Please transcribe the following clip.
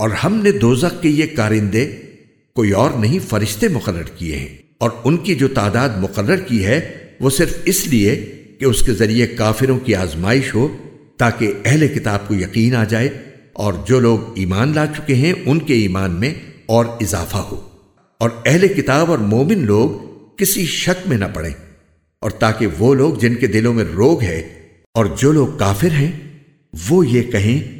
اور ہم نے دوزخ کے یہ کارندے کوئی اور نہیں فرشتے مقرر کیے ہیں۔ اور ان کی جو تعداد مقرر کی ہے، وہ صرف اس لیے کہ اس کے ذریعے کافروں کی آزمائش ہو تاکہ اہل کتاب کو یقین آ جائے اور جو لوگ ایمان لا چکے ہیں، ان کے ایمان میں اور اضافہ ہو۔ اور اہل کتاب اور مومن لوگ کسی شک میں نہ پڑیں۔ اور تاکہ وہ لوگ جن کے دلوں میں روگ ہے اور جو لوگ کافر ہیں، وہ یہ کہیں